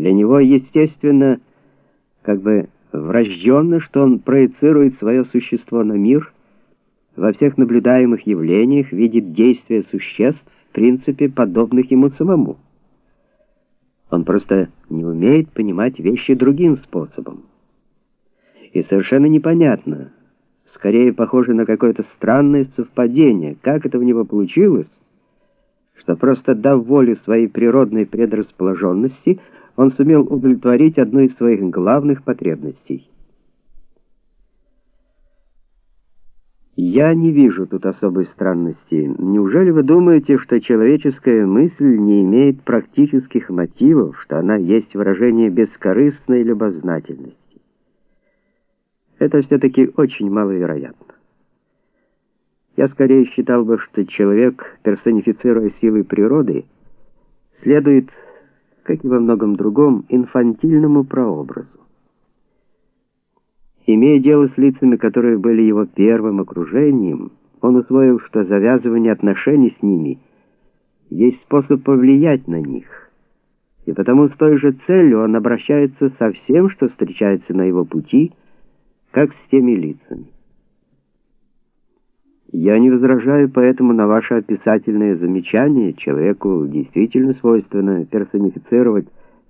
Для него, естественно, как бы врожденно, что он проецирует свое существо на мир, во всех наблюдаемых явлениях видит действия существ, в принципе, подобных ему самому. Он просто не умеет понимать вещи другим способом. И совершенно непонятно, скорее похоже на какое-то странное совпадение, как это у него получилось, что просто дав волю своей природной предрасположенности, он сумел удовлетворить одну из своих главных потребностей. Я не вижу тут особой странности. Неужели вы думаете, что человеческая мысль не имеет практических мотивов, что она есть выражение бескорыстной любознательности? Это все-таки очень маловероятно. Я скорее считал бы, что человек, персонифицируя силы природы, следует, как и во многом другом, инфантильному прообразу. Имея дело с лицами, которые были его первым окружением, он усвоил, что завязывание отношений с ними есть способ повлиять на них. И потому с той же целью он обращается со всем, что встречается на его пути, как с теми лицами. Я не возражаю поэтому на ваше описательное замечание. Человеку действительно свойственно персонифицировать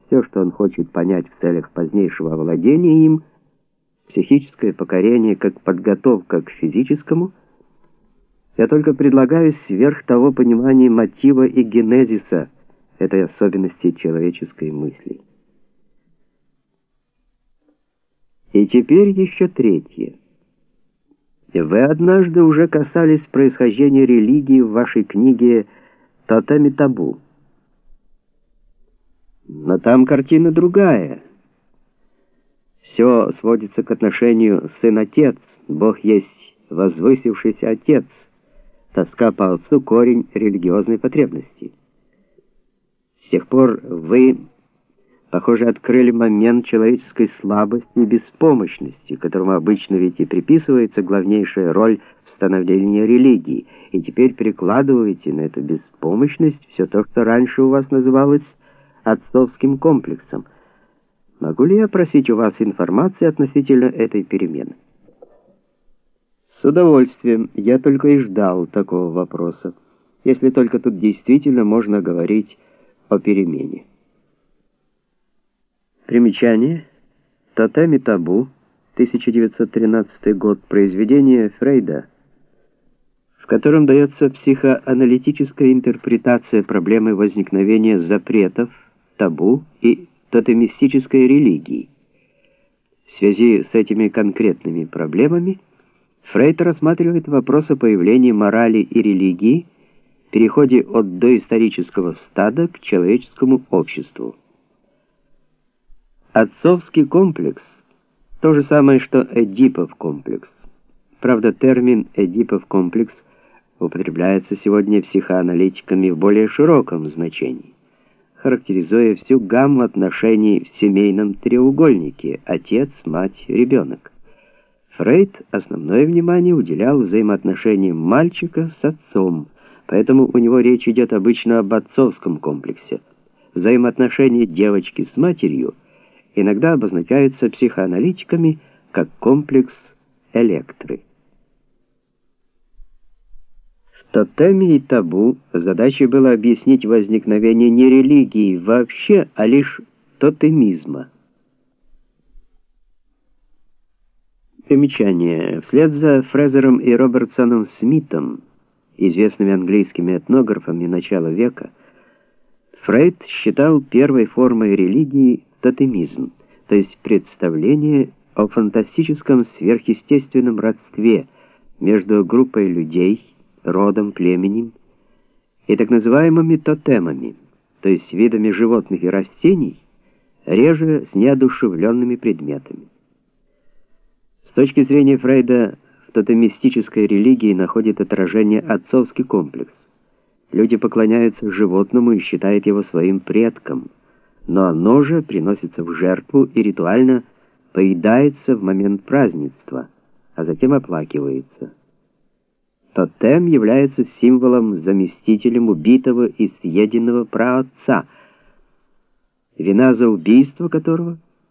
все, что он хочет понять в целях позднейшего овладения им, психическое покорение как подготовка к физическому. Я только предлагаю сверх того понимания мотива и генезиса этой особенности человеческой мысли. И теперь еще третье. Вы однажды уже касались происхождения религии в вашей книге «Тотеми табу». Но там картина другая. Все сводится к отношению сын-отец, Бог есть возвысившийся отец, тоска по отцу — корень религиозной потребности. С тех пор вы похоже, открыли момент человеческой слабости и беспомощности, которому обычно ведь и приписывается главнейшая роль в становлении религии, и теперь перекладываете на эту беспомощность все то, что раньше у вас называлось отцовским комплексом. Могу ли я просить у вас информации относительно этой перемены? С удовольствием. Я только и ждал такого вопроса. Если только тут действительно можно говорить о перемене. Примечание. Тотеми табу. 1913 год. Произведение Фрейда, в котором дается психоаналитическая интерпретация проблемы возникновения запретов, табу и тотемистической религии. В связи с этими конкретными проблемами Фрейд рассматривает вопрос о появлении морали и религии, переходе от доисторического стада к человеческому обществу. Отцовский комплекс — то же самое, что Эдипов комплекс. Правда, термин «Эдипов комплекс» употребляется сегодня психоаналитиками в более широком значении, характеризуя всю гамму отношений в семейном треугольнике «отец, мать, ребенок». Фрейд основное внимание уделял взаимоотношениям мальчика с отцом, поэтому у него речь идет обычно об отцовском комплексе. Взаимоотношения девочки с матерью — иногда обозначаются психоаналитиками как комплекс электры. В тотеме и табу задачей было объяснить возникновение не религии вообще, а лишь тотемизма. Примечание. Вслед за Фрезером и Робертсоном Смитом, известными английскими этнографами начала века, Фрейд считал первой формой религии тотемизм, то есть представление о фантастическом сверхъестественном родстве между группой людей, родом, племенем и так называемыми тотемами, то есть видами животных и растений, реже с неодушевленными предметами. С точки зрения Фрейда, в тотемистической религии находит отражение отцовский комплекс. Люди поклоняются животному и считают его своим предком – но оно же приносится в жертву и ритуально поедается в момент празднества, а затем оплакивается. Тотем является символом заместителем убитого и съеденного праотца. вина за убийство которого –